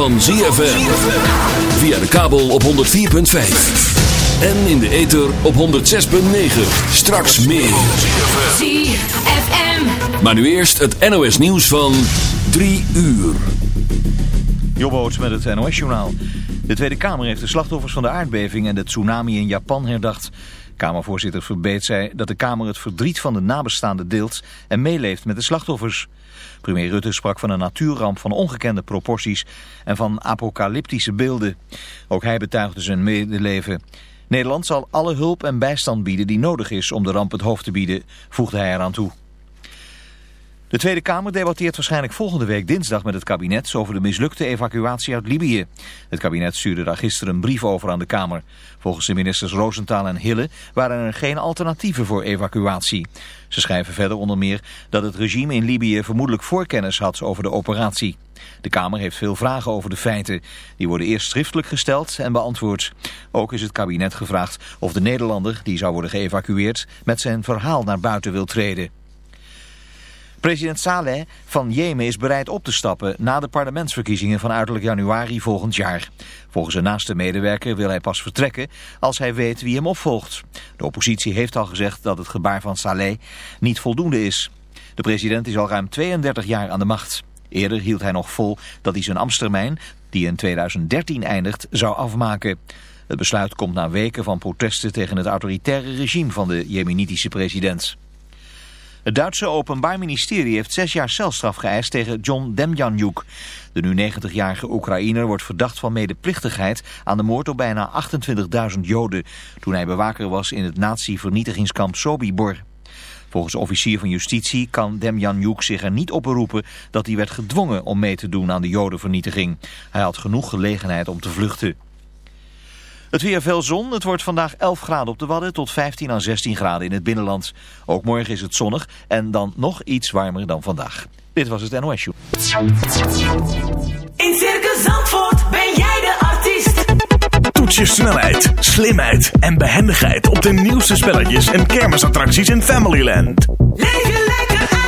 van ZFM. Via de kabel op 104.5. En in de ether op 106.9. Straks meer. ZFM. Maar nu eerst het NOS nieuws van 3 uur. Jobboots met het NOS-journaal. De Tweede Kamer heeft de slachtoffers van de aardbeving en de tsunami in Japan herdacht. Kamervoorzitter Verbeet zei dat de Kamer het verdriet van de nabestaanden deelt en meeleeft met de slachtoffers. Premier Rutte sprak van een natuurramp van ongekende proporties en van apocalyptische beelden. Ook hij betuigde zijn medeleven. Nederland zal alle hulp en bijstand bieden die nodig is om de ramp het hoofd te bieden, voegde hij eraan toe. De Tweede Kamer debatteert waarschijnlijk volgende week dinsdag met het kabinet over de mislukte evacuatie uit Libië. Het kabinet stuurde daar gisteren een brief over aan de Kamer. Volgens de ministers Roosentaal en Hille waren er geen alternatieven voor evacuatie. Ze schrijven verder onder meer dat het regime in Libië vermoedelijk voorkennis had over de operatie. De Kamer heeft veel vragen over de feiten. Die worden eerst schriftelijk gesteld en beantwoord. Ook is het kabinet gevraagd of de Nederlander, die zou worden geëvacueerd, met zijn verhaal naar buiten wil treden. President Saleh van Jemen is bereid op te stappen na de parlementsverkiezingen van uiterlijk januari volgend jaar. Volgens een naaste medewerker wil hij pas vertrekken als hij weet wie hem opvolgt. De oppositie heeft al gezegd dat het gebaar van Saleh niet voldoende is. De president is al ruim 32 jaar aan de macht. Eerder hield hij nog vol dat hij zijn ambtstermijn, die in 2013 eindigt, zou afmaken. Het besluit komt na weken van protesten tegen het autoritaire regime van de jemenitische president. Het Duitse Openbaar Ministerie heeft zes jaar celstraf geëist tegen John Demjanjuk. De nu 90-jarige Oekraïner wordt verdacht van medeplichtigheid aan de moord op bijna 28.000 Joden... toen hij bewaker was in het nazi-vernietigingskamp Sobibor. Volgens officier van justitie kan Demjanjuk zich er niet op beroepen dat hij werd gedwongen om mee te doen aan de Jodenvernietiging. Hij had genoeg gelegenheid om te vluchten. Het weer veel zon. Het wordt vandaag 11 graden op de Wadden tot 15 à 16 graden in het binnenland. Ook morgen is het zonnig en dan nog iets warmer dan vandaag. Dit was het NOS Show. In Circus Zandvoort ben jij de artiest. Toets je snelheid, slimheid en behendigheid op de nieuwste spelletjes en kermisattracties in Familyland. Leef je lekker uit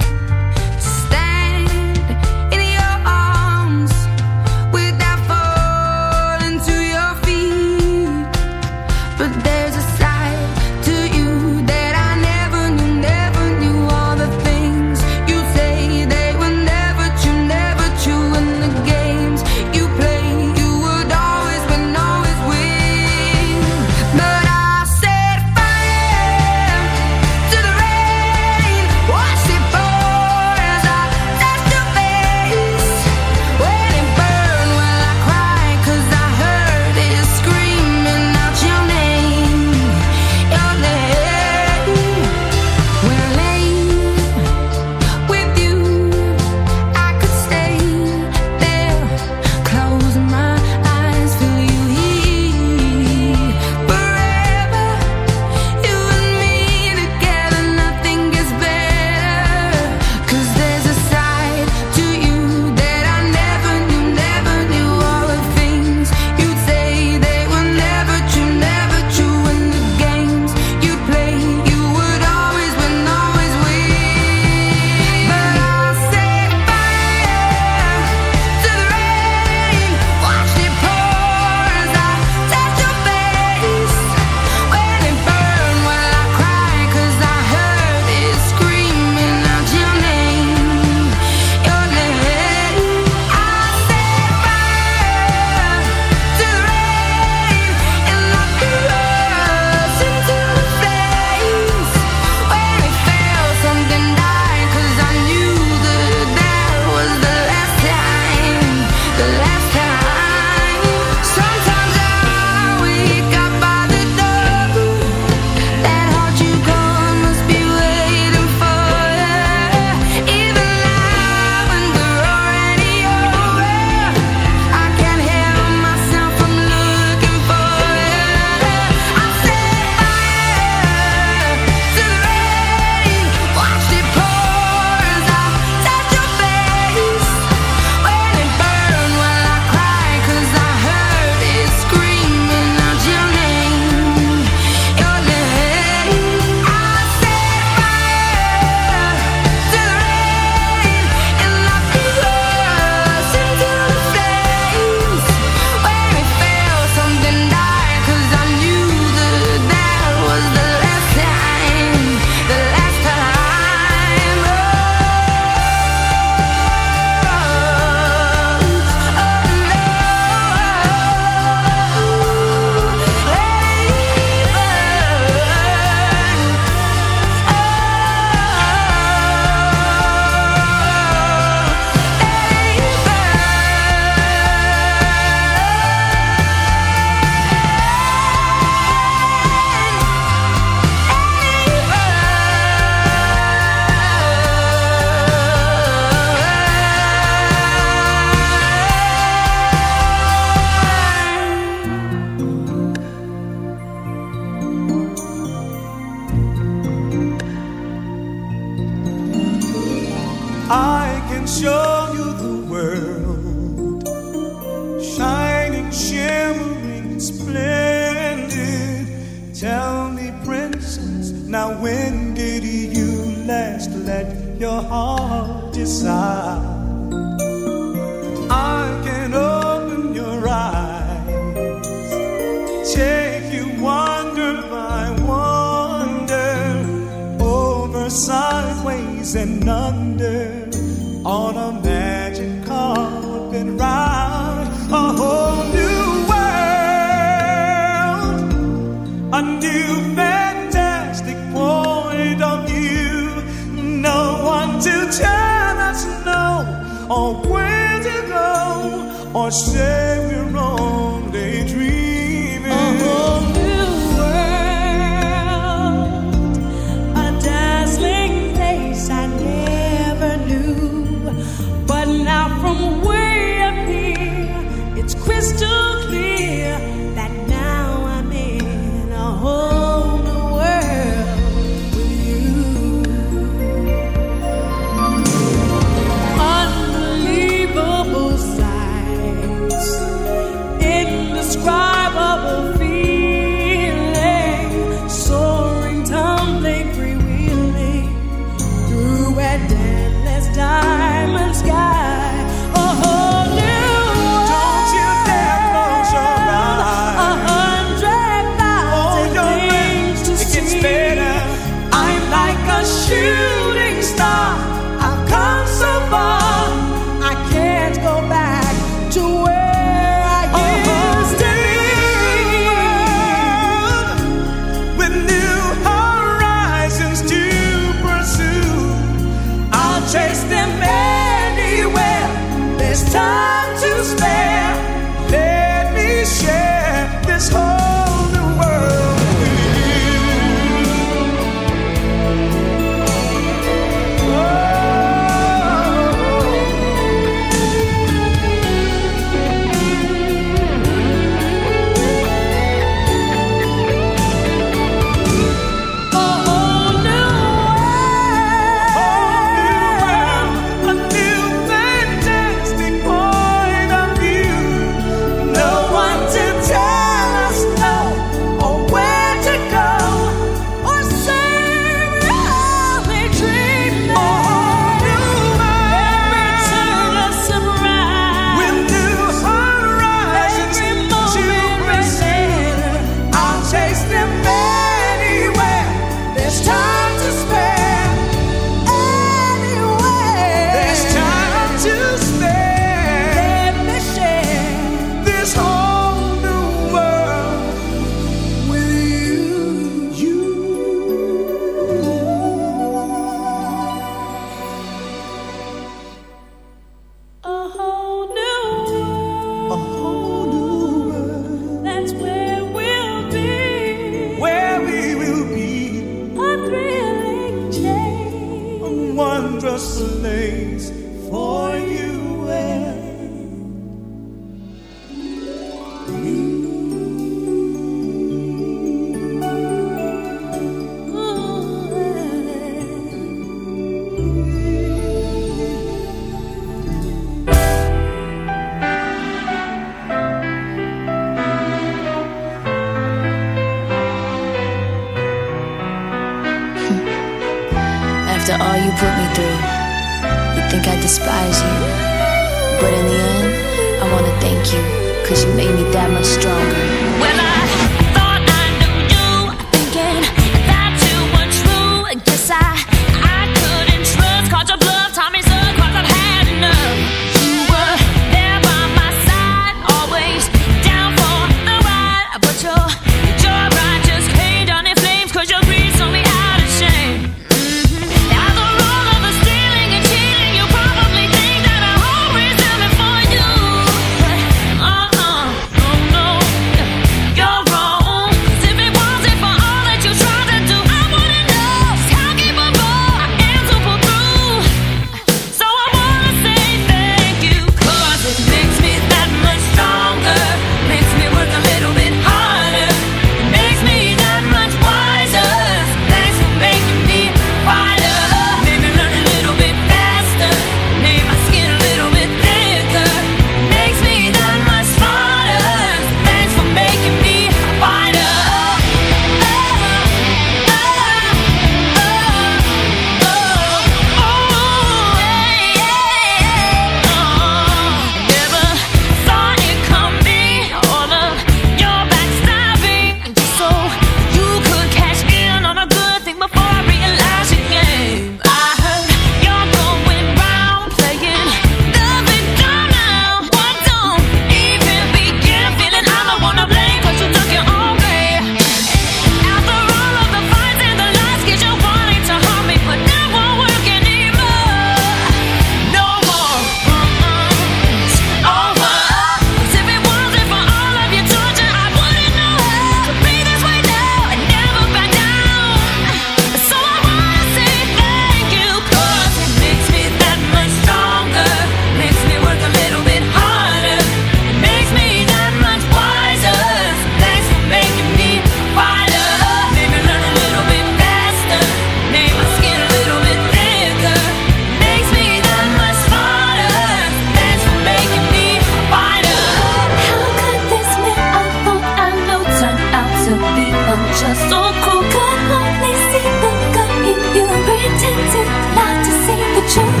Show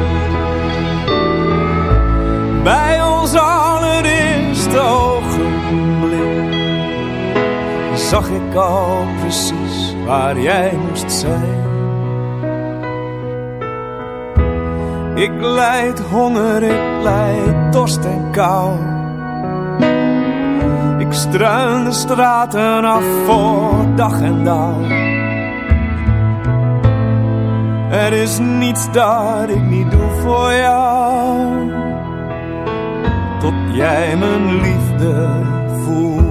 Bij ons allereerste ogenblik zag ik al precies waar jij moest zijn. Ik lijd honger, ik lijd dorst en kou. Ik struin de straten af voor dag en dauw. Er is niets dat ik niet doe voor jou tot jij mijn liefde voelt.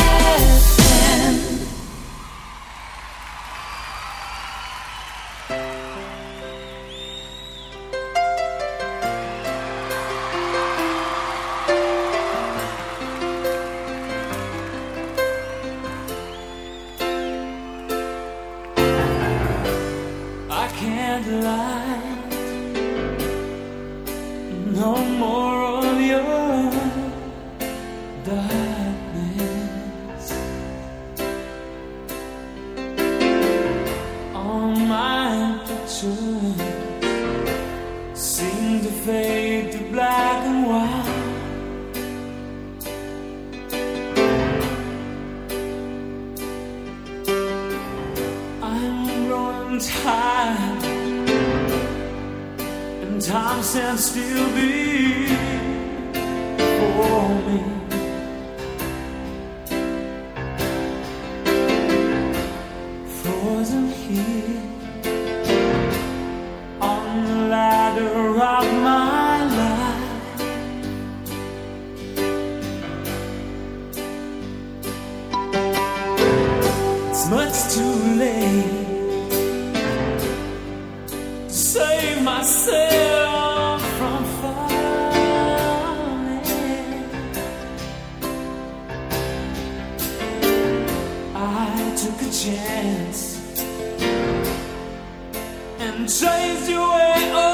a chance and chase your way.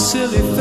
Silly